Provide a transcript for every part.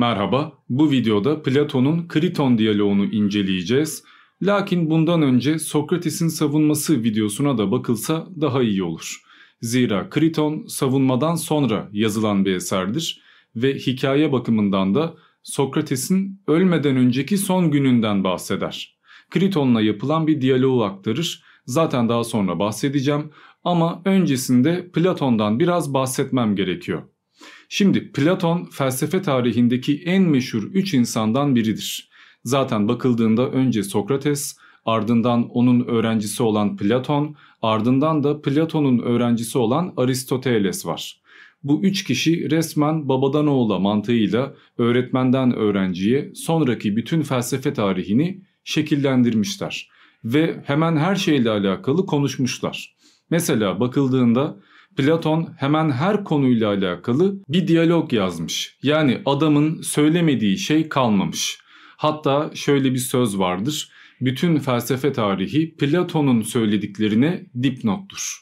Merhaba, bu videoda Platon'un Kriton diyaloğunu inceleyeceğiz. Lakin bundan önce Sokrates'in savunması videosuna da bakılsa daha iyi olur. Zira Kriton savunmadan sonra yazılan bir eserdir ve hikaye bakımından da Sokrates'in ölmeden önceki son gününden bahseder. Kriton'la yapılan bir diyaloğu aktarır. Zaten daha sonra bahsedeceğim ama öncesinde Platon'dan biraz bahsetmem gerekiyor. Şimdi Platon felsefe tarihindeki en meşhur üç insandan biridir. Zaten bakıldığında önce Sokrates, ardından onun öğrencisi olan Platon, ardından da Platon'un öğrencisi olan Aristoteles var. Bu üç kişi resmen babadan oğula mantığıyla öğretmenden öğrenciye sonraki bütün felsefe tarihini şekillendirmişler ve hemen her şeyle alakalı konuşmuşlar. Mesela bakıldığında Platon hemen her konuyla alakalı bir diyalog yazmış. Yani adamın söylemediği şey kalmamış. Hatta şöyle bir söz vardır. Bütün felsefe tarihi Platon'un söylediklerine dipnottur.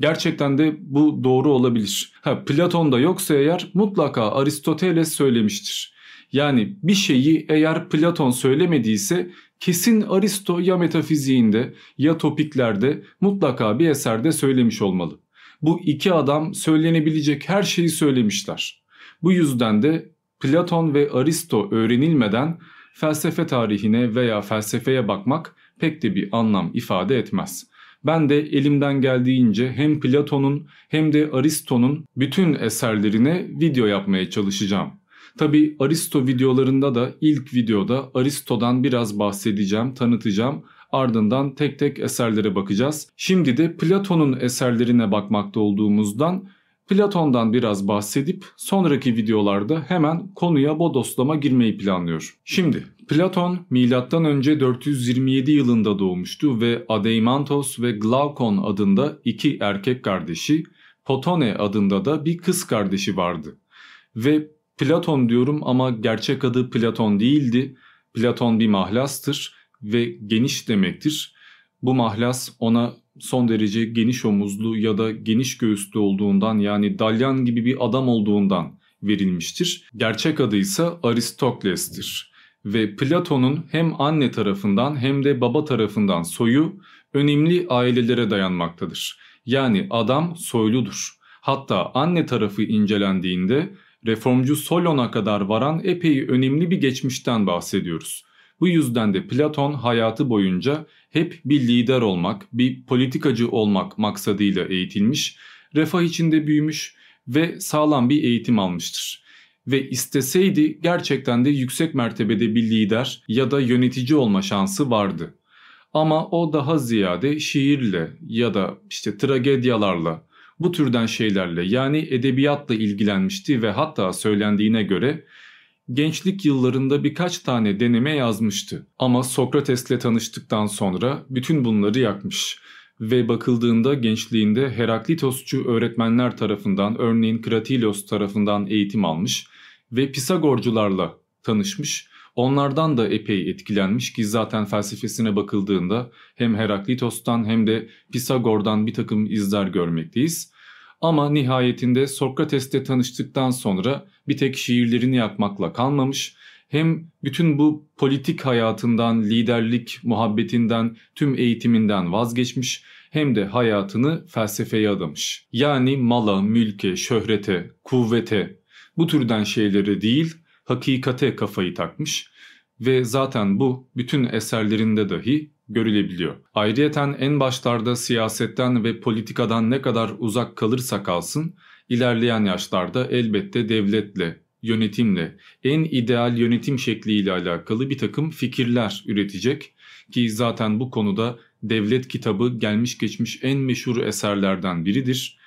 Gerçekten de bu doğru olabilir. Ha, Platon'da yoksa eğer mutlaka Aristoteles söylemiştir. Yani bir şeyi eğer Platon söylemediyse kesin Aristo ya metafiziğinde ya topiklerde mutlaka bir eserde söylemiş olmalı. Bu iki adam söylenebilecek her şeyi söylemişler. Bu yüzden de Platon ve Aristo öğrenilmeden felsefe tarihine veya felsefeye bakmak pek de bir anlam ifade etmez. Ben de elimden geldiğince hem Platon'un hem de Aristo'nun bütün eserlerine video yapmaya çalışacağım. Tabi Aristo videolarında da ilk videoda Aristo'dan biraz bahsedeceğim, tanıtacağım. Ardından tek tek eserlere bakacağız. Şimdi de Platon'un eserlerine bakmakta olduğumuzdan Platon'dan biraz bahsedip sonraki videolarda hemen konuya bodoslama girmeyi planlıyor. Şimdi Platon M.Ö. 427 yılında doğmuştu ve Adeimantos ve Glaukon adında iki erkek kardeşi, Potone adında da bir kız kardeşi vardı. Ve Platon diyorum ama gerçek adı Platon değildi. Platon bir mahlastır ve geniş demektir. Bu mahlas ona son derece geniş omuzlu ya da geniş göğüslü olduğundan yani dalyan gibi bir adam olduğundan verilmiştir. Gerçek adı ise Aristokles'tir. Ve Platon'un hem anne tarafından hem de baba tarafından soyu önemli ailelere dayanmaktadır. Yani adam soyludur. Hatta anne tarafı incelendiğinde reformcu Solon'a kadar varan epey önemli bir geçmişten bahsediyoruz. Bu yüzden de Platon hayatı boyunca hep bir lider olmak, bir politikacı olmak maksadıyla eğitilmiş, refah içinde büyümüş ve sağlam bir eğitim almıştır. Ve isteseydi gerçekten de yüksek mertebede bir lider ya da yönetici olma şansı vardı. Ama o daha ziyade şiirle ya da işte tragedyalarla bu türden şeylerle yani edebiyatla ilgilenmişti ve hatta söylendiğine göre gençlik yıllarında birkaç tane deneme yazmıştı. Ama Sokrates'le tanıştıktan sonra bütün bunları yakmış ve bakıldığında gençliğinde Heraklitosçu öğretmenler tarafından örneğin Kratilos tarafından eğitim almış ve Pisagorcularla tanışmış. Onlardan da epey etkilenmiş ki zaten felsefesine bakıldığında hem Heraklitos'tan hem de Pisagor'dan bir takım izler görmekteyiz. Ama nihayetinde Sokrates'te tanıştıktan sonra bir tek şiirlerini yakmakla kalmamış, hem bütün bu politik hayatından, liderlik muhabbetinden, tüm eğitiminden vazgeçmiş hem de hayatını felsefeye adamış. Yani mala, mülke, şöhrete, kuvvete bu türden şeylere değil hakikate kafayı takmış ve zaten bu bütün eserlerinde dahi görülebiliyor. Ayrıyeten en başlarda siyasetten ve politikadan ne kadar uzak kalırsa kalsın ilerleyen yaşlarda elbette devletle, yönetimle, en ideal yönetim şekliyle alakalı bir takım fikirler üretecek ki zaten bu konuda Devlet kitabı gelmiş geçmiş en meşhur eserlerden biridir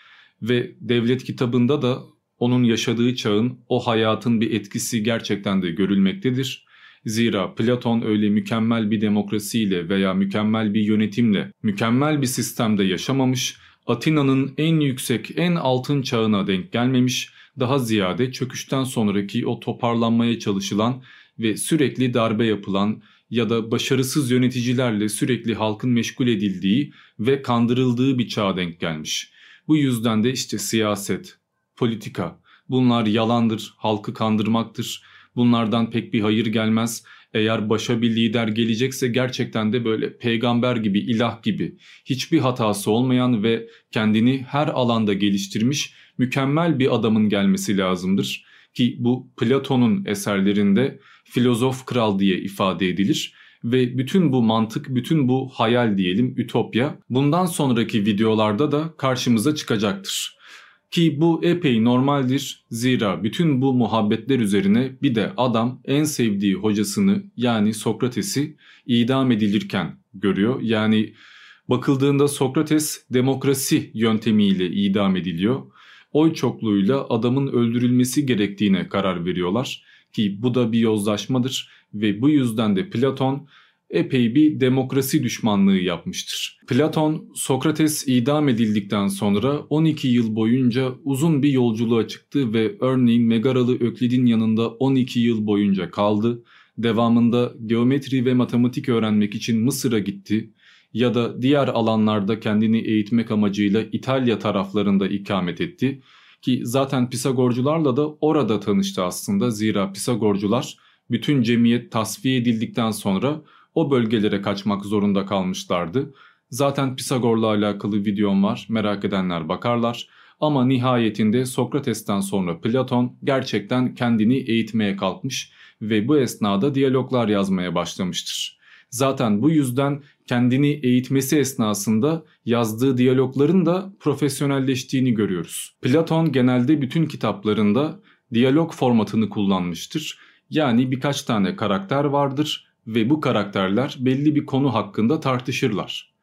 ve Devlet kitabında da onun yaşadığı çağın o hayatın bir etkisi gerçekten de görülmektedir. Zira Platon öyle mükemmel bir demokrasiyle veya mükemmel bir yönetimle, mükemmel bir sistemde yaşamamış, Atina'nın en yüksek, en altın çağına denk gelmemiş, daha ziyade çöküşten sonraki o toparlanmaya çalışılan ve sürekli darbe yapılan ya da başarısız yöneticilerle sürekli halkın meşgul edildiği ve kandırıldığı bir çağa denk gelmiş. Bu yüzden de işte siyaset, politika bunlar yalandır, halkı kandırmaktır Bunlardan pek bir hayır gelmez. Eğer başa bir lider gelecekse gerçekten de böyle peygamber gibi, ilah gibi, hiçbir hatası olmayan ve kendini her alanda geliştirmiş mükemmel bir adamın gelmesi lazımdır. Ki bu Platon'un eserlerinde filozof kral diye ifade edilir ve bütün bu mantık, bütün bu hayal diyelim, ütopya bundan sonraki videolarda da karşımıza çıkacaktır. Ki bu epey normaldir zira bütün bu muhabbetler üzerine bir de adam en sevdiği hocasını yani Sokrates'i idam edilirken görüyor. Yani bakıldığında Sokrates demokrasi yöntemiyle idam ediliyor. Oy çokluğuyla adamın öldürülmesi gerektiğine karar veriyorlar ki bu da bir yozlaşmadır ve bu yüzden de Platon epey bir demokrasi düşmanlığı yapmıştır. Platon, Sokrates idam edildikten sonra 12 yıl boyunca uzun bir yolculuğa çıktı ve örneğin Megaralı Öklid'in yanında 12 yıl boyunca kaldı. Devamında geometri ve matematik öğrenmek için Mısır'a gitti ya da diğer alanlarda kendini eğitmek amacıyla İtalya taraflarında ikamet etti. Ki zaten Pisagorcularla da orada tanıştı aslında zira Pisagorcular bütün cemiyet tasfiye edildikten sonra o bölgelere kaçmak zorunda kalmışlardı. Zaten Pisagor'la alakalı videom var merak edenler bakarlar. Ama nihayetinde Sokrates'ten sonra Platon gerçekten kendini eğitmeye kalkmış ve bu esnada diyaloglar yazmaya başlamıştır. Zaten bu yüzden kendini eğitmesi esnasında yazdığı diyalogların da profesyonelleştiğini görüyoruz. Platon genelde bütün kitaplarında diyalog formatını kullanmıştır. Yani birkaç tane karakter vardır ve bu karakterler belli bir konu hakkında tartışırlar.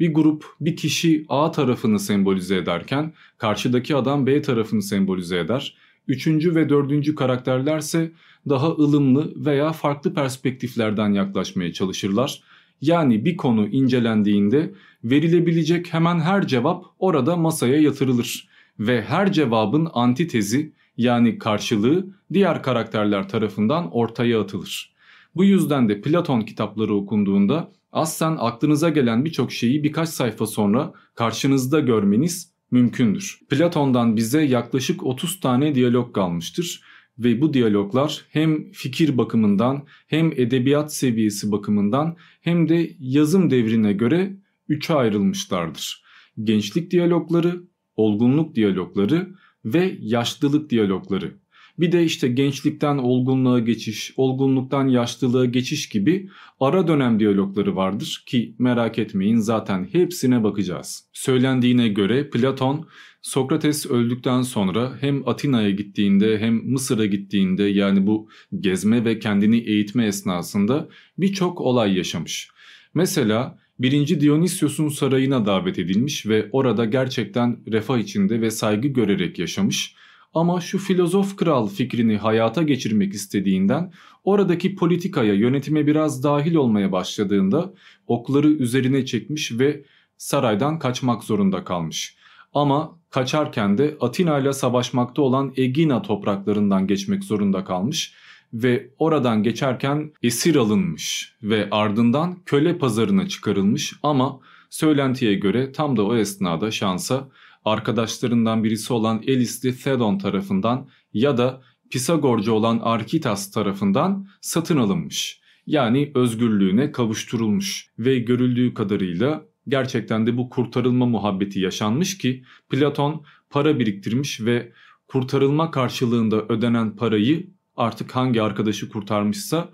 Bir grup bir kişi A tarafını sembolize ederken karşıdaki adam B tarafını sembolize eder. Üçüncü ve dördüncü karakterlerse daha ılımlı veya farklı perspektiflerden yaklaşmaya çalışırlar. Yani bir konu incelendiğinde verilebilecek hemen her cevap orada masaya yatırılır ve her cevabın antitezi yani karşılığı diğer karakterler tarafından ortaya atılır. Bu yüzden de Platon kitapları okunduğunda aslen aklınıza gelen birçok şeyi birkaç sayfa sonra karşınızda görmeniz mümkündür. Platon'dan bize yaklaşık 30 tane diyalog kalmıştır ve bu diyaloglar hem fikir bakımından hem edebiyat seviyesi bakımından hem de yazım devrine göre üçe ayrılmışlardır. Gençlik diyalogları, olgunluk diyalogları ve yaşlılık diyalogları. Bir de işte gençlikten olgunluğa geçiş, olgunluktan yaşlılığa geçiş gibi ara dönem diyalogları vardır ki merak etmeyin zaten hepsine bakacağız. Söylendiğine göre Platon Sokrates öldükten sonra hem Atina'ya gittiğinde hem Mısır'a gittiğinde yani bu gezme ve kendini eğitme esnasında birçok olay yaşamış. Mesela 1. Dionysios'un sarayına davet edilmiş ve orada gerçekten refah içinde ve saygı görerek yaşamış. Ama şu filozof kral fikrini hayata geçirmek istediğinden oradaki politikaya yönetime biraz dahil olmaya başladığında okları üzerine çekmiş ve saraydan kaçmak zorunda kalmış. Ama kaçarken de Atina ile savaşmakta olan Egina topraklarından geçmek zorunda kalmış ve oradan geçerken esir alınmış ve ardından köle pazarına çıkarılmış ama söylentiye göre tam da o esnada şansa arkadaşlarından birisi olan Elisli Thedon tarafından ya da Pisagorcu olan Arkitas tarafından satın alınmış. Yani özgürlüğüne kavuşturulmuş ve görüldüğü kadarıyla gerçekten de bu kurtarılma muhabbeti yaşanmış ki Platon para biriktirmiş ve kurtarılma karşılığında ödenen parayı artık hangi arkadaşı kurtarmışsa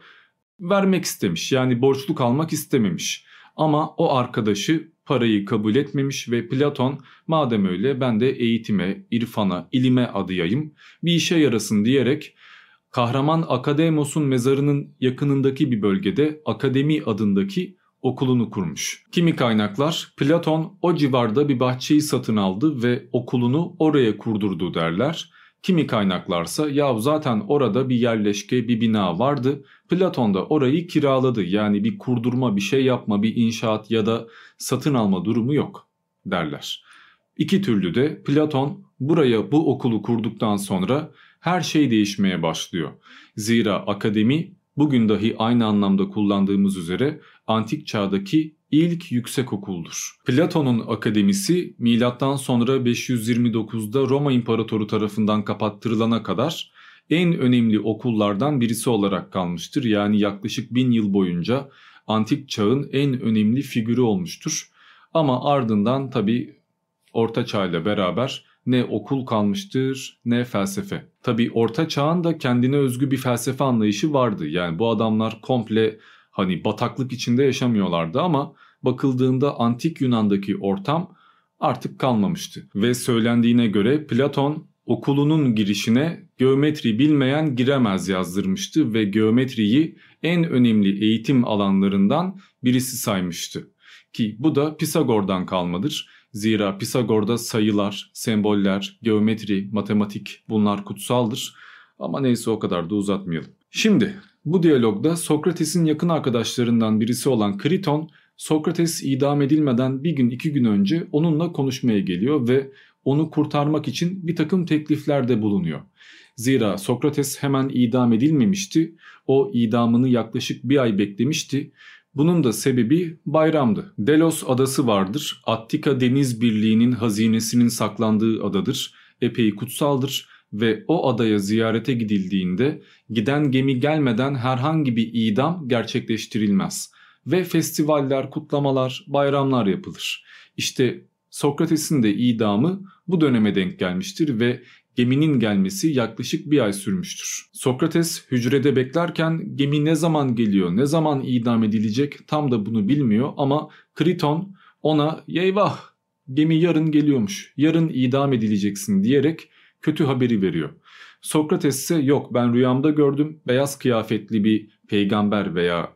vermek istemiş. Yani borçluk almak istememiş. Ama o arkadaşı parayı kabul etmemiş ve Platon madem öyle ben de eğitime, irfana, ilime adayayım bir işe yarasın diyerek kahraman Akademos'un mezarının yakınındaki bir bölgede Akademi adındaki okulunu kurmuş. Kimi kaynaklar Platon o civarda bir bahçeyi satın aldı ve okulunu oraya kurdurdu derler. Kimi kaynaklarsa ya zaten orada bir yerleşke bir bina vardı. Platon da orayı kiraladı yani bir kurdurma bir şey yapma bir inşaat ya da satın alma durumu yok derler. İki türlü de Platon buraya bu okulu kurduktan sonra her şey değişmeye başlıyor. Zira akademi bugün dahi aynı anlamda kullandığımız üzere antik çağdaki ilk yüksek okuldur. Platon'un akademisi milattan sonra 529'da Roma İmparatoru tarafından kapattırılana kadar en önemli okullardan birisi olarak kalmıştır. Yani yaklaşık bin yıl boyunca antik çağın en önemli figürü olmuştur. Ama ardından tabi Orta Çağ ile beraber ne okul kalmıştır ne felsefe. Tabi Orta Çağ'ın da kendine özgü bir felsefe anlayışı vardı. Yani bu adamlar komple hani bataklık içinde yaşamıyorlardı ama bakıldığında antik Yunan'daki ortam artık kalmamıştı. Ve söylendiğine göre Platon okulunun girişine geometri bilmeyen giremez yazdırmıştı ve geometriyi en önemli eğitim alanlarından birisi saymıştı. Ki bu da Pisagor'dan kalmadır. Zira Pisagor'da sayılar, semboller, geometri, matematik bunlar kutsaldır. Ama neyse o kadar da uzatmayalım. Şimdi bu diyalogda Sokrates'in yakın arkadaşlarından birisi olan Kriton, Sokrates idam edilmeden bir gün iki gün önce onunla konuşmaya geliyor ve onu kurtarmak için bir takım tekliflerde bulunuyor. Zira Sokrates hemen idam edilmemişti. O idamını yaklaşık bir ay beklemişti. Bunun da sebebi bayramdı. Delos adası vardır. Attika Deniz Birliği'nin hazinesinin saklandığı adadır. Epey kutsaldır ve o adaya ziyarete gidildiğinde giden gemi gelmeden herhangi bir idam gerçekleştirilmez. Ve festivaller, kutlamalar, bayramlar yapılır. İşte Sokrates'in de idamı bu döneme denk gelmiştir ve geminin gelmesi yaklaşık bir ay sürmüştür. Sokrates hücrede beklerken gemi ne zaman geliyor, ne zaman idam edilecek tam da bunu bilmiyor ama Kriton ona yeyvah gemi yarın geliyormuş, yarın idam edileceksin diyerek kötü haberi veriyor. Sokrates ise yok ben rüyamda gördüm beyaz kıyafetli bir peygamber veya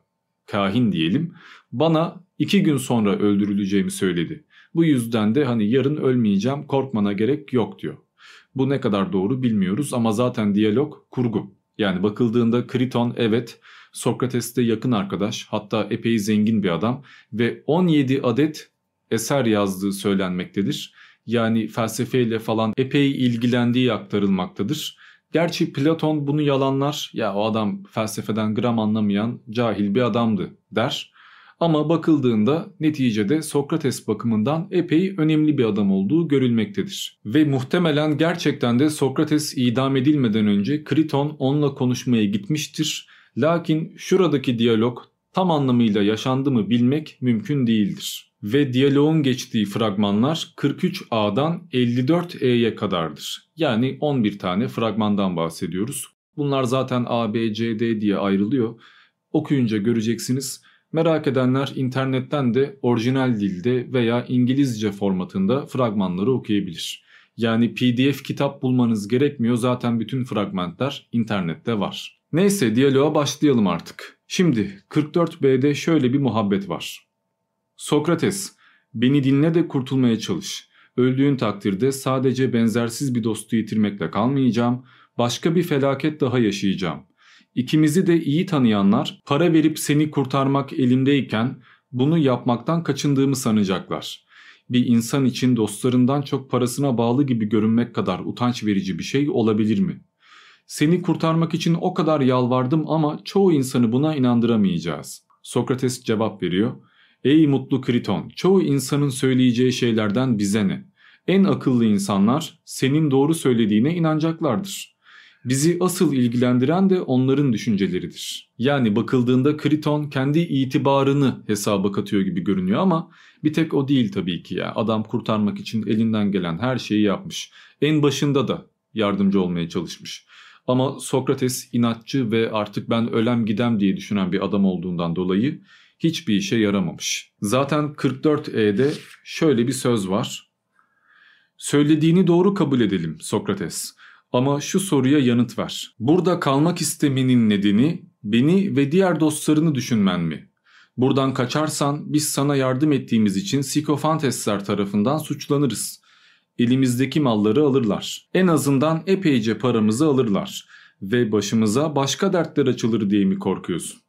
kahin diyelim bana iki gün sonra öldürüleceğimi söyledi. Bu yüzden de hani yarın ölmeyeceğim korkmana gerek yok diyor. Bu ne kadar doğru bilmiyoruz ama zaten diyalog kurgu. Yani bakıldığında Kriton evet Sokrates'te yakın arkadaş hatta epey zengin bir adam ve 17 adet eser yazdığı söylenmektedir. Yani felsefeyle falan epey ilgilendiği aktarılmaktadır. Gerçi Platon bunu yalanlar ya o adam felsefeden gram anlamayan cahil bir adamdı der. Ama bakıldığında neticede Sokrates bakımından epey önemli bir adam olduğu görülmektedir. Ve muhtemelen gerçekten de Sokrates idam edilmeden önce Kriton onunla konuşmaya gitmiştir. Lakin şuradaki diyalog tam anlamıyla yaşandı mı bilmek mümkün değildir. Ve diyaloğun geçtiği fragmanlar 43A'dan 54E'ye kadardır. Yani 11 tane fragmandan bahsediyoruz. Bunlar zaten A, B, C, D diye ayrılıyor. Okuyunca göreceksiniz Merak edenler internetten de orijinal dilde veya İngilizce formatında fragmanları okuyabilir. Yani PDF kitap bulmanız gerekmiyor zaten bütün fragmentler internette var. Neyse diyaloğa başlayalım artık. Şimdi 44B'de şöyle bir muhabbet var. Sokrates, beni dinle de kurtulmaya çalış. Öldüğün takdirde sadece benzersiz bir dostu yitirmekle kalmayacağım, başka bir felaket daha yaşayacağım. İkimizi de iyi tanıyanlar para verip seni kurtarmak elimdeyken bunu yapmaktan kaçındığımı sanacaklar. Bir insan için dostlarından çok parasına bağlı gibi görünmek kadar utanç verici bir şey olabilir mi? Seni kurtarmak için o kadar yalvardım ama çoğu insanı buna inandıramayacağız. Sokrates cevap veriyor. Ey mutlu Kriton, çoğu insanın söyleyeceği şeylerden bize ne? En akıllı insanlar senin doğru söylediğine inanacaklardır. Bizi asıl ilgilendiren de onların düşünceleridir. Yani bakıldığında Kriton kendi itibarını hesaba katıyor gibi görünüyor ama bir tek o değil tabii ki ya. Adam kurtarmak için elinden gelen her şeyi yapmış. En başında da yardımcı olmaya çalışmış. Ama Sokrates inatçı ve artık ben ölem gidem diye düşünen bir adam olduğundan dolayı hiçbir işe yaramamış. Zaten 44E'de şöyle bir söz var. Söylediğini doğru kabul edelim Sokrates. Ama şu soruya yanıt ver. Burada kalmak istemenin nedeni beni ve diğer dostlarını düşünmen mi? Buradan kaçarsan biz sana yardım ettiğimiz için Sikofantesler tarafından suçlanırız. Elimizdeki malları alırlar. En azından epeyce paramızı alırlar. Ve başımıza başka dertler açılır diye mi korkuyorsun?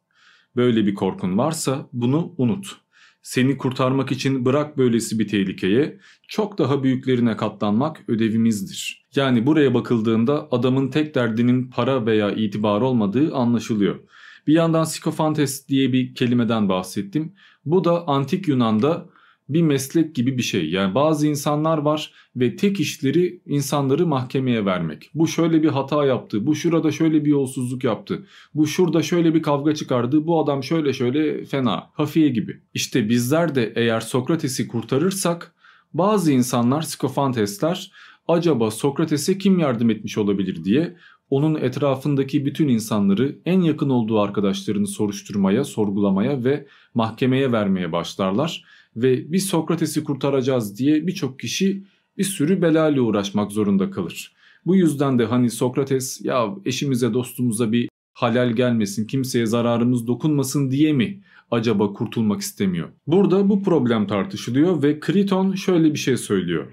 Böyle bir korkun varsa bunu unut. Seni kurtarmak için bırak böylesi bir tehlikeye, çok daha büyüklerine katlanmak ödevimizdir. Yani buraya bakıldığında adamın tek derdinin para veya itibar olmadığı anlaşılıyor. Bir yandan sikofantes diye bir kelimeden bahsettim. Bu da antik Yunan'da bir meslek gibi bir şey. Yani bazı insanlar var ve tek işleri insanları mahkemeye vermek. Bu şöyle bir hata yaptı, bu şurada şöyle bir yolsuzluk yaptı, bu şurada şöyle bir kavga çıkardı, bu adam şöyle şöyle fena, hafiye gibi. İşte bizler de eğer Sokrates'i kurtarırsak bazı insanlar skofantesler acaba Sokrates'e kim yardım etmiş olabilir diye onun etrafındaki bütün insanları en yakın olduğu arkadaşlarını soruşturmaya, sorgulamaya ve mahkemeye vermeye başlarlar ve biz Sokrates'i kurtaracağız diye birçok kişi bir sürü belayla uğraşmak zorunda kalır. Bu yüzden de hani Sokrates ya eşimize dostumuza bir halal gelmesin kimseye zararımız dokunmasın diye mi acaba kurtulmak istemiyor? Burada bu problem tartışılıyor ve Kriton şöyle bir şey söylüyor.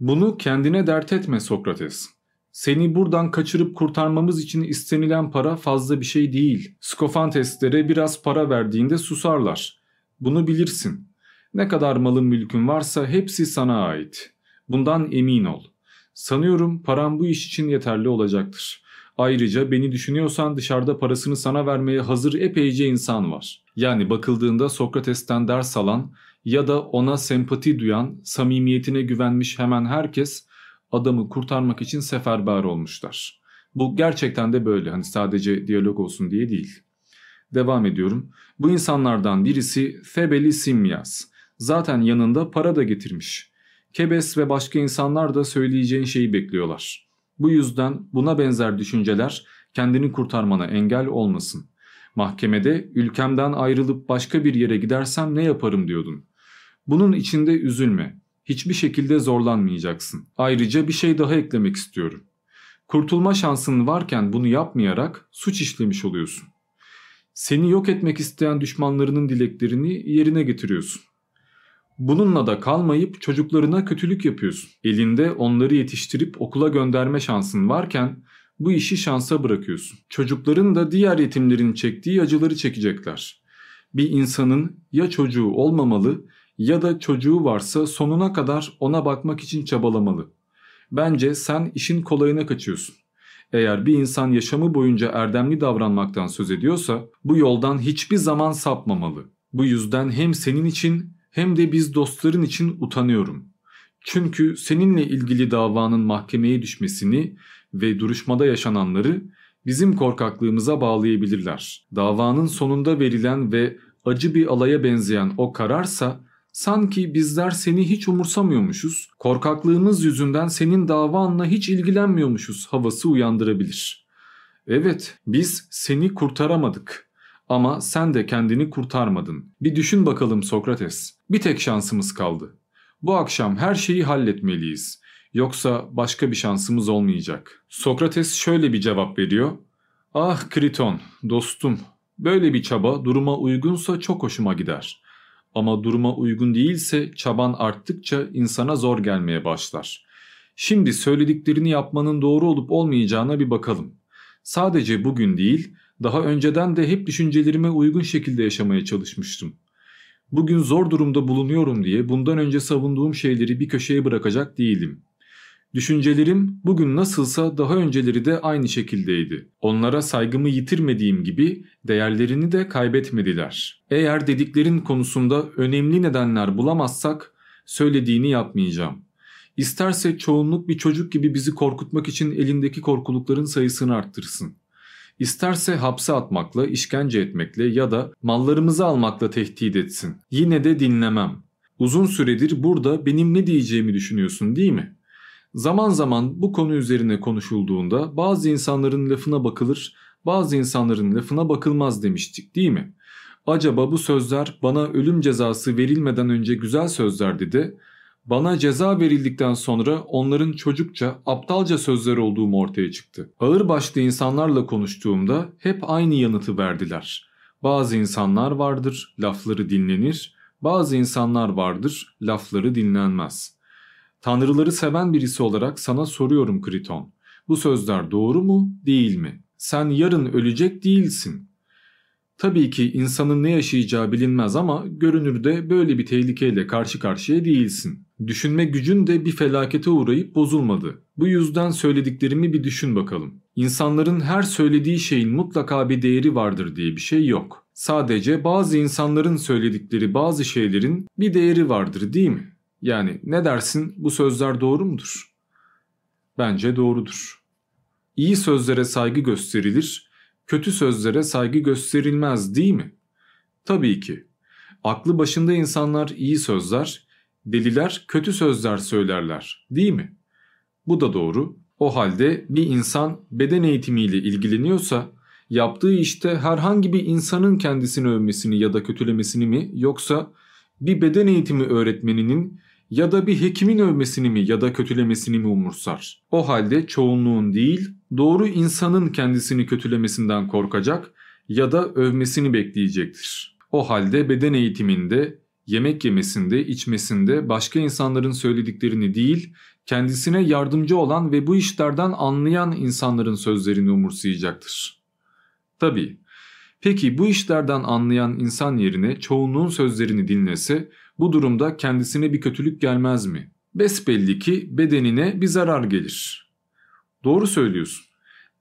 Bunu kendine dert etme Sokrates. Seni buradan kaçırıp kurtarmamız için istenilen para fazla bir şey değil. Skofantes'lere biraz para verdiğinde susarlar. Bunu bilirsin. Ne kadar malın mülkün varsa hepsi sana ait. Bundan emin ol. Sanıyorum param bu iş için yeterli olacaktır. Ayrıca beni düşünüyorsan dışarıda parasını sana vermeye hazır epeyce insan var. Yani bakıldığında Sokrates'ten ders alan ya da ona sempati duyan, samimiyetine güvenmiş hemen herkes adamı kurtarmak için seferber olmuşlar. Bu gerçekten de böyle hani sadece diyalog olsun diye değil. Devam ediyorum. Bu insanlardan birisi Febeli Simyas. Zaten yanında para da getirmiş. Kebes ve başka insanlar da söyleyeceğin şeyi bekliyorlar. Bu yüzden buna benzer düşünceler kendini kurtarmana engel olmasın. Mahkemede ülkemden ayrılıp başka bir yere gidersem ne yaparım diyordun. Bunun içinde üzülme. Hiçbir şekilde zorlanmayacaksın. Ayrıca bir şey daha eklemek istiyorum. Kurtulma şansın varken bunu yapmayarak suç işlemiş oluyorsun. Seni yok etmek isteyen düşmanlarının dileklerini yerine getiriyorsun. Bununla da kalmayıp çocuklarına kötülük yapıyorsun. Elinde onları yetiştirip okula gönderme şansın varken bu işi şansa bırakıyorsun. Çocukların da diğer yetimlerin çektiği acıları çekecekler. Bir insanın ya çocuğu olmamalı ya da çocuğu varsa sonuna kadar ona bakmak için çabalamalı. Bence sen işin kolayına kaçıyorsun. Eğer bir insan yaşamı boyunca erdemli davranmaktan söz ediyorsa bu yoldan hiçbir zaman sapmamalı. Bu yüzden hem senin için hem de biz dostların için utanıyorum. Çünkü seninle ilgili davanın mahkemeye düşmesini ve duruşmada yaşananları bizim korkaklığımıza bağlayabilirler. Davanın sonunda verilen ve acı bir alaya benzeyen o kararsa sanki bizler seni hiç umursamıyormuşuz, korkaklığımız yüzünden senin davanla hiç ilgilenmiyormuşuz havası uyandırabilir. Evet, biz seni kurtaramadık. Ama sen de kendini kurtarmadın. Bir düşün bakalım Sokrates. Bir tek şansımız kaldı. Bu akşam her şeyi halletmeliyiz. Yoksa başka bir şansımız olmayacak. Sokrates şöyle bir cevap veriyor. Ah Kriton, dostum. Böyle bir çaba duruma uygunsa çok hoşuma gider. Ama duruma uygun değilse çaban arttıkça insana zor gelmeye başlar. Şimdi söylediklerini yapmanın doğru olup olmayacağına bir bakalım. Sadece bugün değil, daha önceden de hep düşüncelerime uygun şekilde yaşamaya çalışmıştım. Bugün zor durumda bulunuyorum diye bundan önce savunduğum şeyleri bir köşeye bırakacak değilim. Düşüncelerim bugün nasılsa daha önceleri de aynı şekildeydi. Onlara saygımı yitirmediğim gibi değerlerini de kaybetmediler. Eğer dediklerin konusunda önemli nedenler bulamazsak söylediğini yapmayacağım. İsterse çoğunluk bir çocuk gibi bizi korkutmak için elindeki korkulukların sayısını arttırsın. İsterse hapse atmakla, işkence etmekle ya da mallarımızı almakla tehdit etsin. Yine de dinlemem. Uzun süredir burada benim ne diyeceğimi düşünüyorsun değil mi? Zaman zaman bu konu üzerine konuşulduğunda bazı insanların lafına bakılır, bazı insanların lafına bakılmaz demiştik değil mi? Acaba bu sözler bana ölüm cezası verilmeden önce güzel sözlerdi de bana ceza verildikten sonra onların çocukça, aptalca sözler olduğum ortaya çıktı. Ağır başlı insanlarla konuştuğumda hep aynı yanıtı verdiler. Bazı insanlar vardır, lafları dinlenir, bazı insanlar vardır, lafları dinlenmez. Tanrıları seven birisi olarak sana soruyorum Kriton. Bu sözler doğru mu, değil mi? Sen yarın ölecek değilsin. Tabii ki insanın ne yaşayacağı bilinmez ama görünürde böyle bir tehlikeyle karşı karşıya değilsin. Düşünme gücün de bir felakete uğrayıp bozulmadı. Bu yüzden söylediklerimi bir düşün bakalım. İnsanların her söylediği şeyin mutlaka bir değeri vardır diye bir şey yok. Sadece bazı insanların söyledikleri bazı şeylerin bir değeri vardır değil mi? Yani ne dersin bu sözler doğru mudur? Bence doğrudur. İyi sözlere saygı gösterilir, kötü sözlere saygı gösterilmez değil mi? Tabii ki. Aklı başında insanlar iyi sözler, deliler kötü sözler söylerler değil mi? Bu da doğru. O halde bir insan beden eğitimiyle ilgileniyorsa yaptığı işte herhangi bir insanın kendisini övmesini ya da kötülemesini mi yoksa bir beden eğitimi öğretmeninin ya da bir hekimin övmesini mi ya da kötülemesini mi umursar? O halde çoğunluğun değil doğru insanın kendisini kötülemesinden korkacak ya da övmesini bekleyecektir. O halde beden eğitiminde, yemek yemesinde, içmesinde başka insanların söylediklerini değil, kendisine yardımcı olan ve bu işlerden anlayan insanların sözlerini umursayacaktır. Tabii. Peki bu işlerden anlayan insan yerine çoğunluğun sözlerini dinlese bu durumda kendisine bir kötülük gelmez mi? Besbelli ki bedenine bir zarar gelir. Doğru söylüyorsun.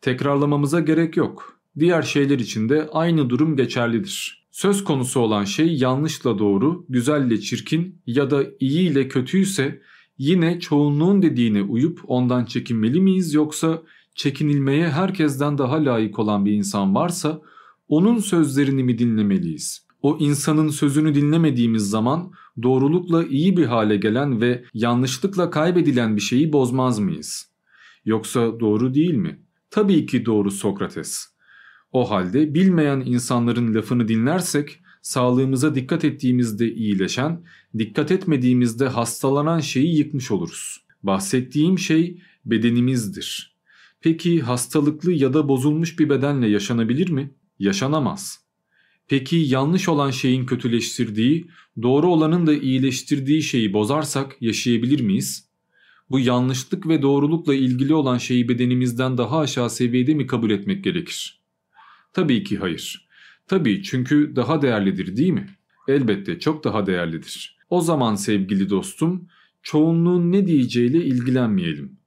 Tekrarlamamıza gerek yok. Diğer şeyler için de aynı durum geçerlidir. Söz konusu olan şey yanlışla doğru, güzelle çirkin ya da iyi ile kötüyse yine çoğunluğun dediğine uyup ondan çekinmeli miyiz yoksa çekinilmeye herkesten daha layık olan bir insan varsa onun sözlerini mi dinlemeliyiz? O insanın sözünü dinlemediğimiz zaman doğrulukla iyi bir hale gelen ve yanlışlıkla kaybedilen bir şeyi bozmaz mıyız? Yoksa doğru değil mi? Tabii ki doğru Sokrates. O halde bilmeyen insanların lafını dinlersek sağlığımıza dikkat ettiğimizde iyileşen, dikkat etmediğimizde hastalanan şeyi yıkmış oluruz. Bahsettiğim şey bedenimizdir. Peki hastalıklı ya da bozulmuş bir bedenle yaşanabilir mi? Yaşanamaz. Peki yanlış olan şeyin kötüleştirdiği, doğru olanın da iyileştirdiği şeyi bozarsak yaşayabilir miyiz? Bu yanlışlık ve doğrulukla ilgili olan şeyi bedenimizden daha aşağı seviyede mi kabul etmek gerekir? Tabii ki hayır. Tabii çünkü daha değerlidir değil mi? Elbette çok daha değerlidir. O zaman sevgili dostum, çoğunluğun ne diyeceğiyle ilgilenmeyelim.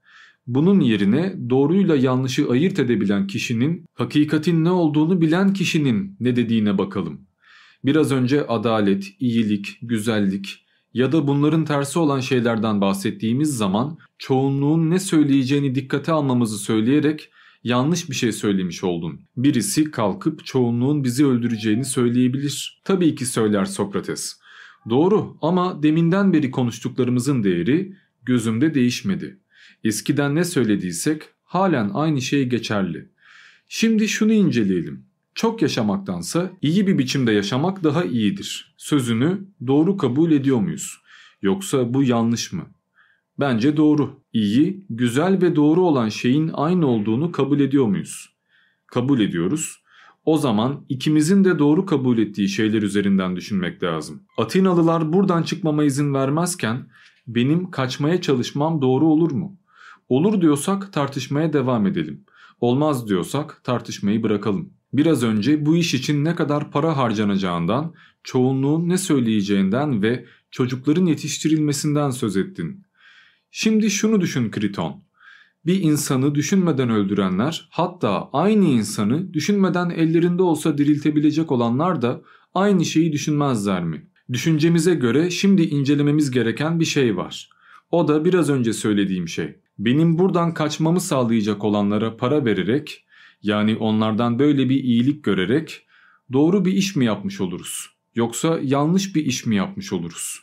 Bunun yerine doğruyla yanlışı ayırt edebilen kişinin, hakikatin ne olduğunu bilen kişinin ne dediğine bakalım. Biraz önce adalet, iyilik, güzellik ya da bunların tersi olan şeylerden bahsettiğimiz zaman çoğunluğun ne söyleyeceğini dikkate almamızı söyleyerek yanlış bir şey söylemiş oldun. Birisi kalkıp çoğunluğun bizi öldüreceğini söyleyebilir. Tabii ki söyler Sokrates. Doğru ama deminden beri konuştuklarımızın değeri gözümde değişmedi. Eskiden ne söylediysek halen aynı şey geçerli. Şimdi şunu inceleyelim. Çok yaşamaktansa iyi bir biçimde yaşamak daha iyidir. Sözünü doğru kabul ediyor muyuz? Yoksa bu yanlış mı? Bence doğru. İyi, güzel ve doğru olan şeyin aynı olduğunu kabul ediyor muyuz? Kabul ediyoruz. O zaman ikimizin de doğru kabul ettiği şeyler üzerinden düşünmek lazım. Atinalılar buradan çıkmama izin vermezken benim kaçmaya çalışmam doğru olur mu? Olur diyorsak tartışmaya devam edelim. Olmaz diyorsak tartışmayı bırakalım. Biraz önce bu iş için ne kadar para harcanacağından, çoğunluğun ne söyleyeceğinden ve çocukların yetiştirilmesinden söz ettin. Şimdi şunu düşün Kriton. Bir insanı düşünmeden öldürenler hatta aynı insanı düşünmeden ellerinde olsa diriltebilecek olanlar da aynı şeyi düşünmezler mi? Düşüncemize göre şimdi incelememiz gereken bir şey var. O da biraz önce söylediğim şey. Benim buradan kaçmamı sağlayacak olanlara para vererek yani onlardan böyle bir iyilik görerek doğru bir iş mi yapmış oluruz? Yoksa yanlış bir iş mi yapmış oluruz?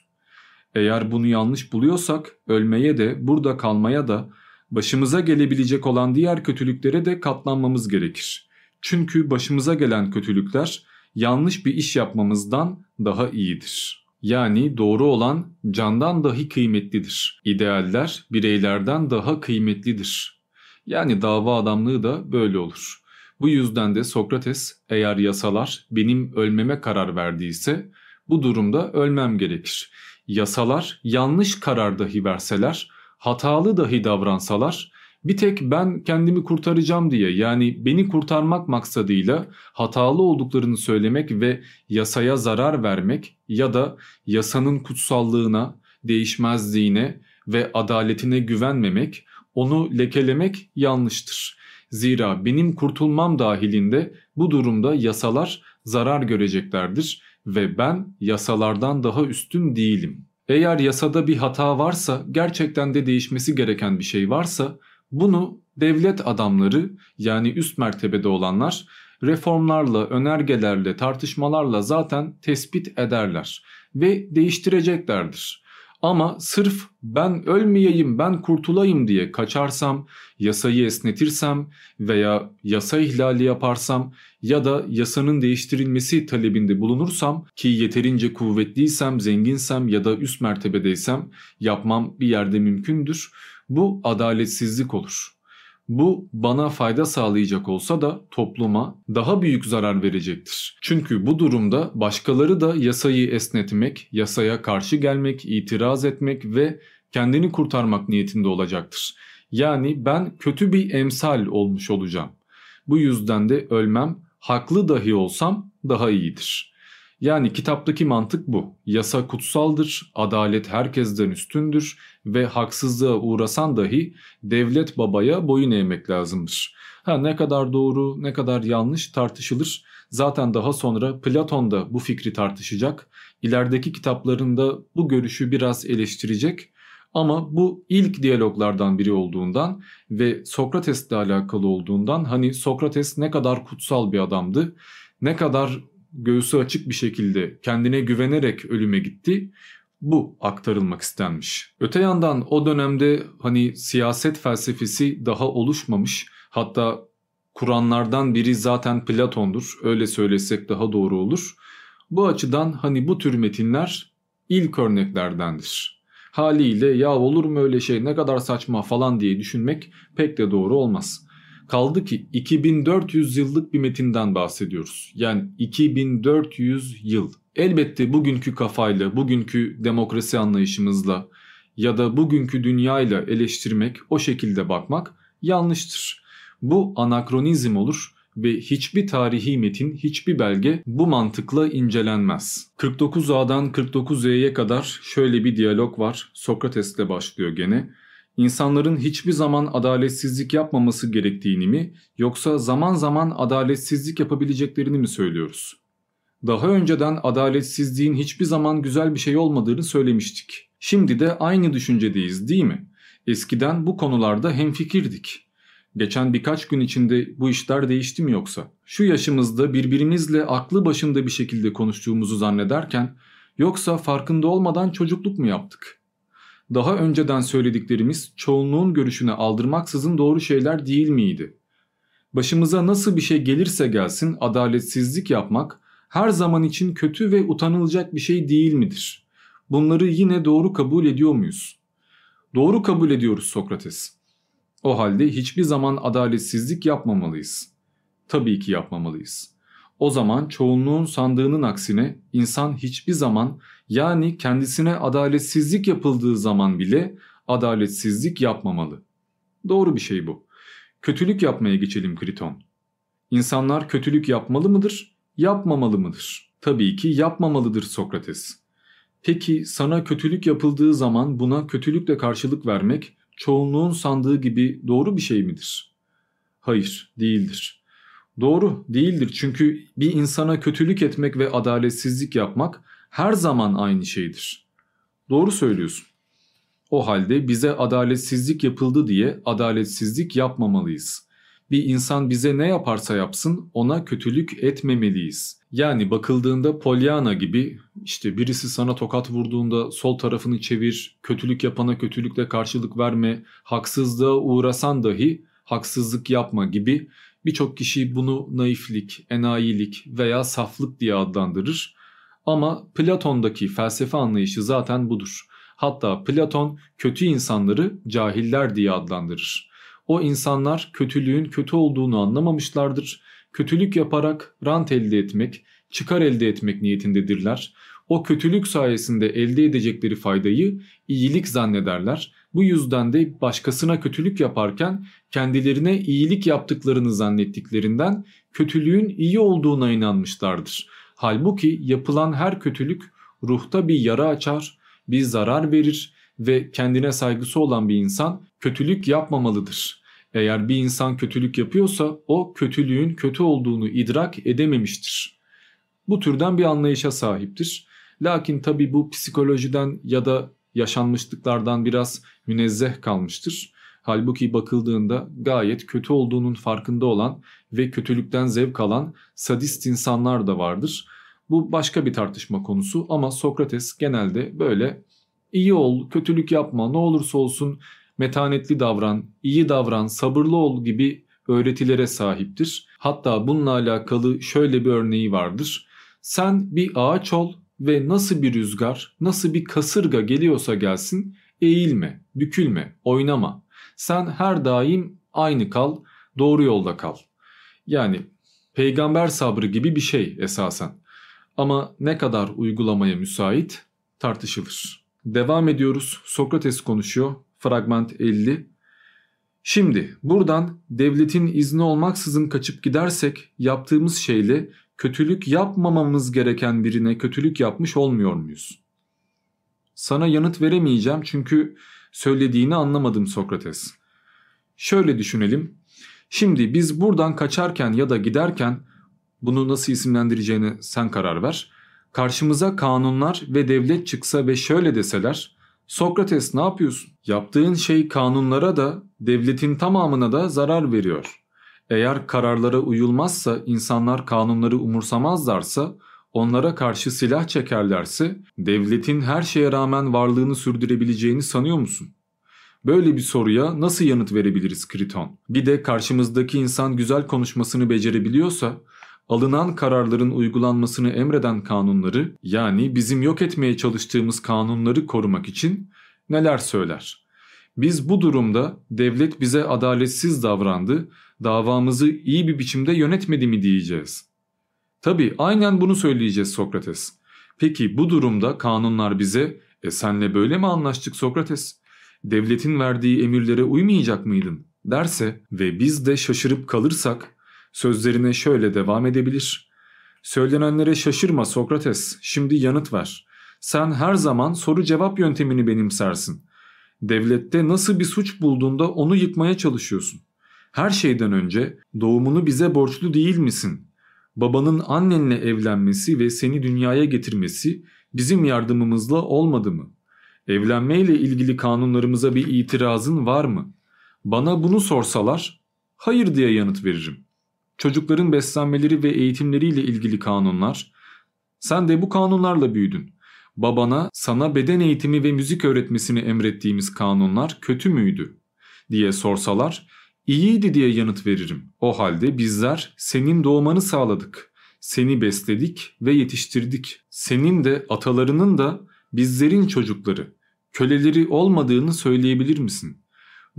Eğer bunu yanlış buluyorsak ölmeye de burada kalmaya da başımıza gelebilecek olan diğer kötülüklere de katlanmamız gerekir. Çünkü başımıza gelen kötülükler yanlış bir iş yapmamızdan daha iyidir. Yani doğru olan candan dahi kıymetlidir. İdealler bireylerden daha kıymetlidir. Yani dava adamlığı da böyle olur. Bu yüzden de Sokrates eğer yasalar benim ölmeme karar verdiyse bu durumda ölmem gerekir. Yasalar yanlış karar dahi verseler, hatalı dahi davransalar bir tek ben kendimi kurtaracağım diye yani beni kurtarmak maksadıyla hatalı olduklarını söylemek ve yasaya zarar vermek ya da yasanın kutsallığına, değişmezliğine ve adaletine güvenmemek, onu lekelemek yanlıştır. Zira benim kurtulmam dahilinde bu durumda yasalar zarar göreceklerdir ve ben yasalardan daha üstün değilim. Eğer yasada bir hata varsa, gerçekten de değişmesi gereken bir şey varsa bunu devlet adamları yani üst mertebede olanlar reformlarla, önergelerle, tartışmalarla zaten tespit ederler ve değiştireceklerdir. Ama sırf ben ölmeyeyim, ben kurtulayım diye kaçarsam, yasayı esnetirsem veya yasa ihlali yaparsam ya da yasanın değiştirilmesi talebinde bulunursam ki yeterince kuvvetliysem, zenginsem ya da üst mertebedeysem yapmam bir yerde mümkündür. Bu adaletsizlik olur. Bu bana fayda sağlayacak olsa da topluma daha büyük zarar verecektir. Çünkü bu durumda başkaları da yasayı esnetmek, yasaya karşı gelmek, itiraz etmek ve kendini kurtarmak niyetinde olacaktır. Yani ben kötü bir emsal olmuş olacağım. Bu yüzden de ölmem, haklı dahi olsam daha iyidir. Yani kitaptaki mantık bu. Yasa kutsaldır, adalet herkesten üstündür ve haksızlığa uğrasan dahi devlet babaya boyun eğmek lazımdır. Ha ne kadar doğru, ne kadar yanlış tartışılır. Zaten daha sonra Platon da bu fikri tartışacak. İlerideki kitaplarında bu görüşü biraz eleştirecek. Ama bu ilk diyaloglardan biri olduğundan ve Sokrates'le alakalı olduğundan hani Sokrates ne kadar kutsal bir adamdı, ne kadar göğsü açık bir şekilde kendine güvenerek ölüme gitti. Bu aktarılmak istenmiş. Öte yandan o dönemde hani siyaset felsefesi daha oluşmamış. Hatta Kur'anlardan biri zaten Platon'dur. Öyle söylesek daha doğru olur. Bu açıdan hani bu tür metinler ilk örneklerdendir. Haliyle ya olur mu öyle şey ne kadar saçma falan diye düşünmek pek de doğru olmaz. Kaldı ki 2400 yıllık bir metinden bahsediyoruz. Yani 2400 yıl. Elbette bugünkü kafayla, bugünkü demokrasi anlayışımızla ya da bugünkü dünyayla eleştirmek, o şekilde bakmak yanlıştır. Bu anakronizm olur ve hiçbir tarihi metin, hiçbir belge bu mantıkla incelenmez. 49A'dan 49Z'ye kadar şöyle bir diyalog var. Sokrates'le başlıyor gene insanların hiçbir zaman adaletsizlik yapmaması gerektiğini mi yoksa zaman zaman adaletsizlik yapabileceklerini mi söylüyoruz? Daha önceden adaletsizliğin hiçbir zaman güzel bir şey olmadığını söylemiştik. Şimdi de aynı düşüncedeyiz değil mi? Eskiden bu konularda hemfikirdik. Geçen birkaç gün içinde bu işler değişti mi yoksa? Şu yaşımızda birbirimizle aklı başında bir şekilde konuştuğumuzu zannederken yoksa farkında olmadan çocukluk mu yaptık? daha önceden söylediklerimiz çoğunluğun görüşüne aldırmaksızın doğru şeyler değil miydi? Başımıza nasıl bir şey gelirse gelsin adaletsizlik yapmak her zaman için kötü ve utanılacak bir şey değil midir? Bunları yine doğru kabul ediyor muyuz? Doğru kabul ediyoruz Sokrates. O halde hiçbir zaman adaletsizlik yapmamalıyız. Tabii ki yapmamalıyız. O zaman çoğunluğun sandığının aksine insan hiçbir zaman yani kendisine adaletsizlik yapıldığı zaman bile adaletsizlik yapmamalı. Doğru bir şey bu. Kötülük yapmaya geçelim Kriton. İnsanlar kötülük yapmalı mıdır, yapmamalı mıdır? Tabii ki yapmamalıdır Sokrates. Peki sana kötülük yapıldığı zaman buna kötülükle karşılık vermek çoğunluğun sandığı gibi doğru bir şey midir? Hayır, değildir. Doğru değildir çünkü bir insana kötülük etmek ve adaletsizlik yapmak her zaman aynı şeydir. Doğru söylüyorsun. O halde bize adaletsizlik yapıldı diye adaletsizlik yapmamalıyız. Bir insan bize ne yaparsa yapsın ona kötülük etmemeliyiz. Yani bakıldığında Pollyanna gibi işte birisi sana tokat vurduğunda sol tarafını çevir, kötülük yapana kötülükle karşılık verme, haksızlığa uğrasan dahi haksızlık yapma gibi birçok kişi bunu naiflik, enayilik veya saflık diye adlandırır. Ama Platon'daki felsefe anlayışı zaten budur. Hatta Platon kötü insanları cahiller diye adlandırır. O insanlar kötülüğün kötü olduğunu anlamamışlardır. Kötülük yaparak rant elde etmek, çıkar elde etmek niyetindedirler. O kötülük sayesinde elde edecekleri faydayı iyilik zannederler. Bu yüzden de başkasına kötülük yaparken kendilerine iyilik yaptıklarını zannettiklerinden kötülüğün iyi olduğuna inanmışlardır. Halbuki yapılan her kötülük ruhta bir yara açar, bir zarar verir ve kendine saygısı olan bir insan kötülük yapmamalıdır. Eğer bir insan kötülük yapıyorsa o kötülüğün kötü olduğunu idrak edememiştir. bu türden bir anlayışa sahiptir. Lakin tabi bu psikolojiden ya da yaşanmışlıklardan biraz münezzeh kalmıştır. Halbuki bakıldığında gayet kötü olduğunun farkında olan ve kötülükten zevk alan sadist insanlar da vardır. Bu başka bir tartışma konusu ama Sokrates genelde böyle iyi ol, kötülük yapma, ne olursa olsun metanetli davran, iyi davran, sabırlı ol gibi öğretilere sahiptir. Hatta bununla alakalı şöyle bir örneği vardır. Sen bir ağaç ol ve nasıl bir rüzgar, nasıl bir kasırga geliyorsa gelsin eğilme, bükülme, oynama. Sen her daim aynı kal, doğru yolda kal. Yani peygamber sabrı gibi bir şey esasen. Ama ne kadar uygulamaya müsait tartışılır. Devam ediyoruz. Sokrates konuşuyor. Fragment 50. Şimdi buradan devletin izni olmaksızın kaçıp gidersek yaptığımız şeyle kötülük yapmamamız gereken birine kötülük yapmış olmuyor muyuz? Sana yanıt veremeyeceğim çünkü söylediğini anlamadım Sokrates. Şöyle düşünelim. Şimdi biz buradan kaçarken ya da giderken bunu nasıl isimlendireceğini sen karar ver. Karşımıza kanunlar ve devlet çıksa ve şöyle deseler Sokrates ne yapıyorsun? Yaptığın şey kanunlara da devletin tamamına da zarar veriyor. Eğer kararlara uyulmazsa insanlar kanunları umursamazlarsa onlara karşı silah çekerlerse devletin her şeye rağmen varlığını sürdürebileceğini sanıyor musun? Böyle bir soruya nasıl yanıt verebiliriz Kriton? Bir de karşımızdaki insan güzel konuşmasını becerebiliyorsa alınan kararların uygulanmasını emreden kanunları yani bizim yok etmeye çalıştığımız kanunları korumak için neler söyler? Biz bu durumda devlet bize adaletsiz davrandı, davamızı iyi bir biçimde yönetmedi mi diyeceğiz. Tabi aynen bunu söyleyeceğiz Sokrates. Peki bu durumda kanunlar bize e senle böyle mi anlaştık Sokrates? Devletin verdiği emirlere uymayacak mıydın? derse ve biz de şaşırıp kalırsak Sözlerine şöyle devam edebilir. Söylenenlere şaşırma Sokrates, şimdi yanıt ver. Sen her zaman soru cevap yöntemini benimsersin. Devlette nasıl bir suç bulduğunda onu yıkmaya çalışıyorsun. Her şeyden önce doğumunu bize borçlu değil misin? Babanın annenle evlenmesi ve seni dünyaya getirmesi bizim yardımımızla olmadı mı? Evlenmeyle ilgili kanunlarımıza bir itirazın var mı? Bana bunu sorsalar hayır diye yanıt veririm çocukların beslenmeleri ve eğitimleriyle ilgili kanunlar. Sen de bu kanunlarla büyüdün. Babana sana beden eğitimi ve müzik öğretmesini emrettiğimiz kanunlar kötü müydü diye sorsalar iyiydi diye yanıt veririm. O halde bizler senin doğmanı sağladık. Seni besledik ve yetiştirdik. Senin de atalarının da bizlerin çocukları, köleleri olmadığını söyleyebilir misin?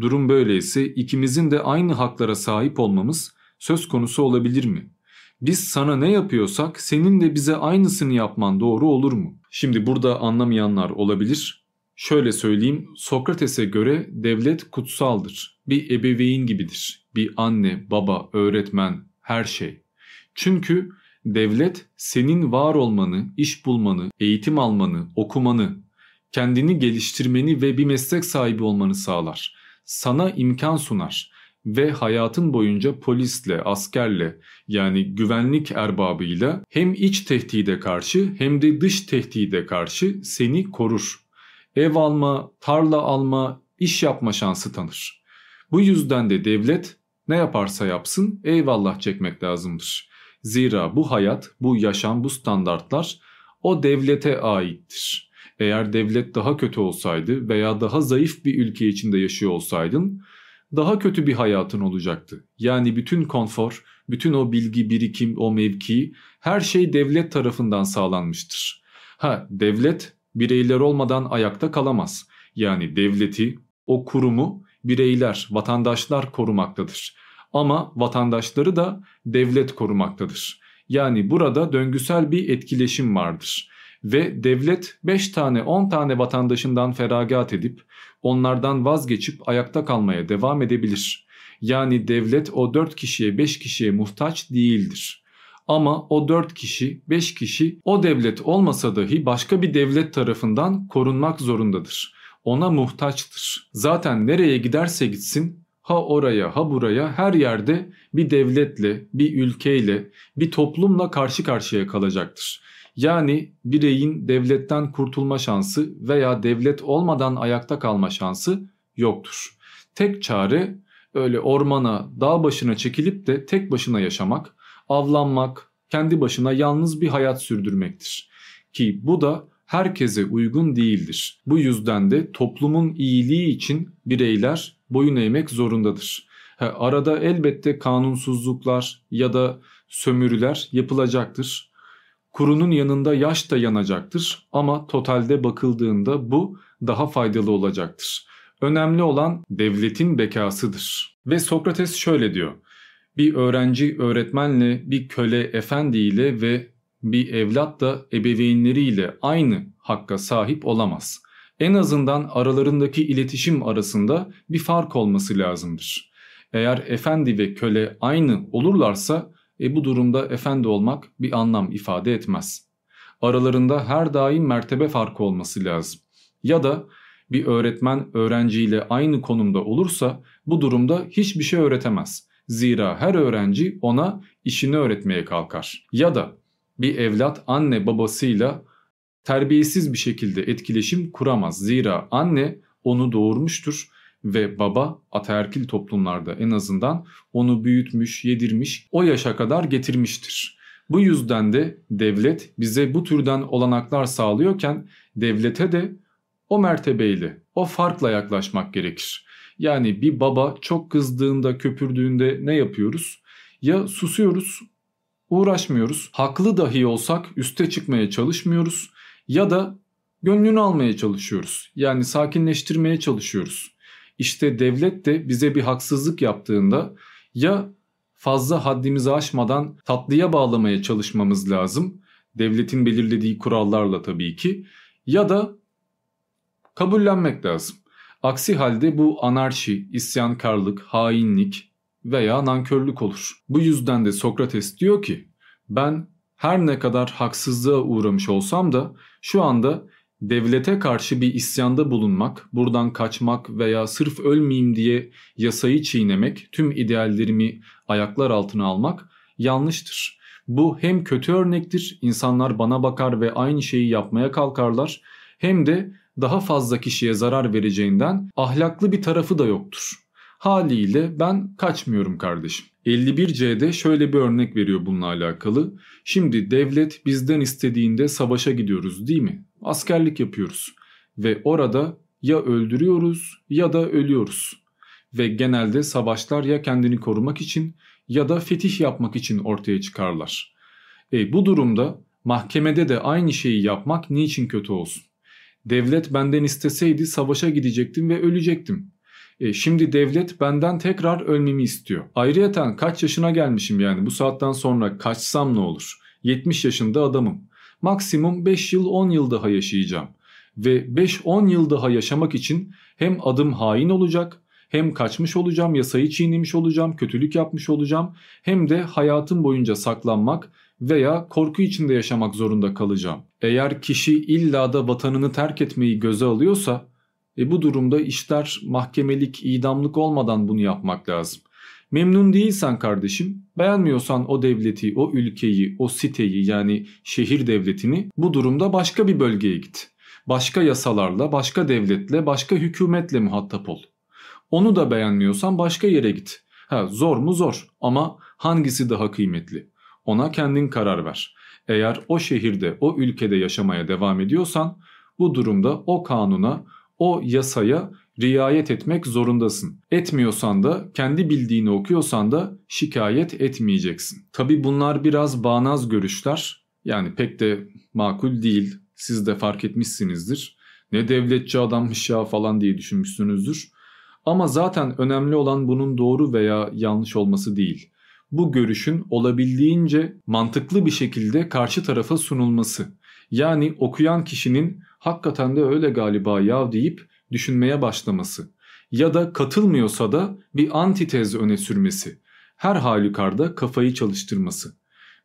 Durum böyleyse ikimizin de aynı haklara sahip olmamız söz konusu olabilir mi? Biz sana ne yapıyorsak senin de bize aynısını yapman doğru olur mu? Şimdi burada anlamayanlar olabilir. Şöyle söyleyeyim Sokrates'e göre devlet kutsaldır. Bir ebeveyn gibidir. Bir anne, baba, öğretmen, her şey. Çünkü devlet senin var olmanı, iş bulmanı, eğitim almanı, okumanı, kendini geliştirmeni ve bir meslek sahibi olmanı sağlar. Sana imkan sunar ve hayatın boyunca polisle, askerle yani güvenlik erbabıyla hem iç tehdide karşı hem de dış tehdide karşı seni korur. Ev alma, tarla alma, iş yapma şansı tanır. Bu yüzden de devlet ne yaparsa yapsın eyvallah çekmek lazımdır. Zira bu hayat, bu yaşam, bu standartlar o devlete aittir. Eğer devlet daha kötü olsaydı veya daha zayıf bir ülke içinde yaşıyor olsaydın daha kötü bir hayatın olacaktı. Yani bütün konfor, bütün o bilgi birikim, o mevki her şey devlet tarafından sağlanmıştır. Ha devlet bireyler olmadan ayakta kalamaz. Yani devleti, o kurumu bireyler, vatandaşlar korumaktadır. Ama vatandaşları da devlet korumaktadır. Yani burada döngüsel bir etkileşim vardır. Ve devlet 5 tane 10 tane vatandaşından feragat edip onlardan vazgeçip ayakta kalmaya devam edebilir. Yani devlet o 4 kişiye 5 kişiye muhtaç değildir. Ama o 4 kişi 5 kişi o devlet olmasa dahi başka bir devlet tarafından korunmak zorundadır. Ona muhtaçtır. Zaten nereye giderse gitsin ha oraya ha buraya her yerde bir devletle, bir ülkeyle, bir toplumla karşı karşıya kalacaktır. Yani bireyin devletten kurtulma şansı veya devlet olmadan ayakta kalma şansı yoktur. Tek çare öyle ormana, dağ başına çekilip de tek başına yaşamak, avlanmak, kendi başına yalnız bir hayat sürdürmektir. Ki bu da herkese uygun değildir. Bu yüzden de toplumun iyiliği için bireyler boyun eğmek zorundadır. Arada elbette kanunsuzluklar ya da sömürüler yapılacaktır. Kurunun yanında yaş da yanacaktır ama totalde bakıldığında bu daha faydalı olacaktır. Önemli olan devletin bekasıdır. Ve Sokrates şöyle diyor. Bir öğrenci öğretmenle, bir köle efendiyle ve bir evlat da ebeveynleriyle aynı hakka sahip olamaz. En azından aralarındaki iletişim arasında bir fark olması lazımdır. Eğer efendi ve köle aynı olurlarsa e bu durumda efendi olmak bir anlam ifade etmez. Aralarında her daim mertebe farkı olması lazım. Ya da bir öğretmen öğrenciyle aynı konumda olursa bu durumda hiçbir şey öğretemez. Zira her öğrenci ona işini öğretmeye kalkar. Ya da bir evlat anne babasıyla terbiyesiz bir şekilde etkileşim kuramaz. Zira anne onu doğurmuştur ve baba ataerkil toplumlarda en azından onu büyütmüş, yedirmiş, o yaşa kadar getirmiştir. Bu yüzden de devlet bize bu türden olanaklar sağlıyorken devlete de o mertebeyle, o farkla yaklaşmak gerekir. Yani bir baba çok kızdığında, köpürdüğünde ne yapıyoruz? Ya susuyoruz, uğraşmıyoruz. Haklı dahi olsak üste çıkmaya çalışmıyoruz ya da gönlünü almaya çalışıyoruz. Yani sakinleştirmeye çalışıyoruz. İşte devlet de bize bir haksızlık yaptığında ya fazla haddimizi aşmadan tatlıya bağlamaya çalışmamız lazım. Devletin belirlediği kurallarla tabii ki ya da kabullenmek lazım. Aksi halde bu anarşi, isyankarlık, hainlik veya nankörlük olur. Bu yüzden de Sokrates diyor ki ben her ne kadar haksızlığa uğramış olsam da şu anda devlete karşı bir isyanda bulunmak, buradan kaçmak veya sırf ölmeyeyim diye yasayı çiğnemek, tüm ideallerimi ayaklar altına almak yanlıştır. Bu hem kötü örnektir, insanlar bana bakar ve aynı şeyi yapmaya kalkarlar, hem de daha fazla kişiye zarar vereceğinden ahlaklı bir tarafı da yoktur. Haliyle ben kaçmıyorum kardeşim. 51C'de şöyle bir örnek veriyor bununla alakalı. Şimdi devlet bizden istediğinde savaşa gidiyoruz değil mi? Askerlik yapıyoruz. Ve orada ya öldürüyoruz ya da ölüyoruz. Ve genelde savaşlar ya kendini korumak için ya da fetih yapmak için ortaya çıkarlar. E bu durumda mahkemede de aynı şeyi yapmak niçin kötü olsun? Devlet benden isteseydi savaşa gidecektim ve ölecektim. E, şimdi devlet benden tekrar ölmemi istiyor. Ayrıyeten kaç yaşına gelmişim yani bu saatten sonra kaçsam ne olur? 70 yaşında adamım. Maksimum 5 yıl 10 yıl daha yaşayacağım. Ve 5-10 yıl daha yaşamak için hem adım hain olacak hem kaçmış olacağım, yasayı çiğnemiş olacağım, kötülük yapmış olacağım hem de hayatım boyunca saklanmak veya korku içinde yaşamak zorunda kalacağım. Eğer kişi illa da vatanını terk etmeyi göze alıyorsa e bu durumda işler mahkemelik, idamlık olmadan bunu yapmak lazım. Memnun değilsen kardeşim, beğenmiyorsan o devleti, o ülkeyi, o siteyi yani şehir devletini bu durumda başka bir bölgeye git. Başka yasalarla, başka devletle, başka hükümetle muhatap ol. Onu da beğenmiyorsan başka yere git. Ha, zor mu zor ama hangisi daha kıymetli? Ona kendin karar ver. Eğer o şehirde, o ülkede yaşamaya devam ediyorsan bu durumda o kanuna, o yasaya riayet etmek zorundasın. Etmiyorsan da kendi bildiğini okuyorsan da şikayet etmeyeceksin. Tabi bunlar biraz bağnaz görüşler. Yani pek de makul değil. Siz de fark etmişsinizdir. Ne devletçi adammış ya falan diye düşünmüşsünüzdür. Ama zaten önemli olan bunun doğru veya yanlış olması değil. Bu görüşün olabildiğince mantıklı bir şekilde karşı tarafa sunulması. Yani okuyan kişinin hakikaten de öyle galiba ya deyip düşünmeye başlaması ya da katılmıyorsa da bir antitez öne sürmesi. Her halükarda kafayı çalıştırması.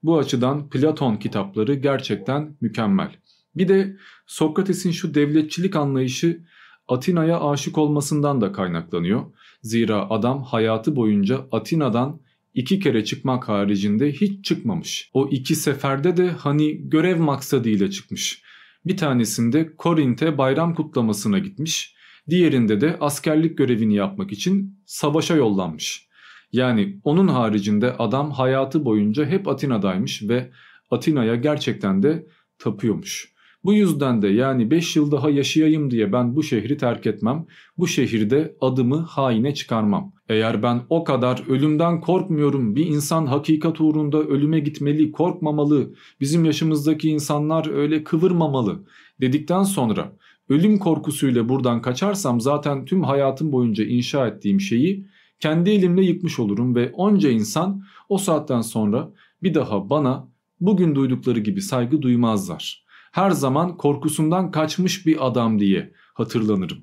Bu açıdan Platon kitapları gerçekten mükemmel. Bir de Sokrates'in şu devletçilik anlayışı Atina'ya aşık olmasından da kaynaklanıyor. Zira adam hayatı boyunca Atina'dan iki kere çıkmak haricinde hiç çıkmamış. O iki seferde de hani görev maksadıyla çıkmış. Bir tanesinde Korint'e bayram kutlamasına gitmiş. Diğerinde de askerlik görevini yapmak için savaşa yollanmış. Yani onun haricinde adam hayatı boyunca hep Atina'daymış ve Atina'ya gerçekten de tapıyormuş. Bu yüzden de yani 5 yıl daha yaşayayım diye ben bu şehri terk etmem. Bu şehirde adımı haine çıkarmam. Eğer ben o kadar ölümden korkmuyorum, bir insan hakikat uğrunda ölüme gitmeli, korkmamalı, bizim yaşımızdaki insanlar öyle kıvırmamalı dedikten sonra ölüm korkusuyla buradan kaçarsam zaten tüm hayatım boyunca inşa ettiğim şeyi kendi elimle yıkmış olurum ve onca insan o saatten sonra bir daha bana bugün duydukları gibi saygı duymazlar. Her zaman korkusundan kaçmış bir adam diye hatırlanırım.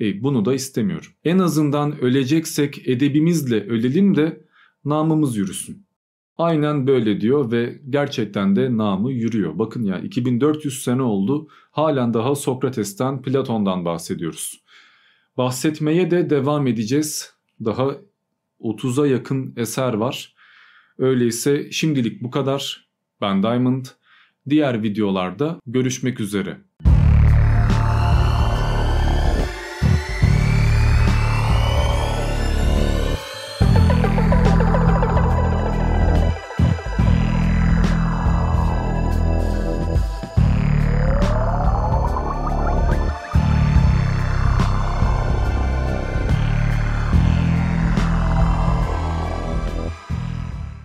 E, bunu da istemiyorum. En azından öleceksek edebimizle ölelim de namımız yürüsün. Aynen böyle diyor ve gerçekten de namı yürüyor. Bakın ya 2400 sene oldu halen daha Sokrates'ten Platon'dan bahsediyoruz. Bahsetmeye de devam edeceğiz. Daha 30'a yakın eser var. Öyleyse şimdilik bu kadar. Ben Diamond. Diğer videolarda görüşmek üzere.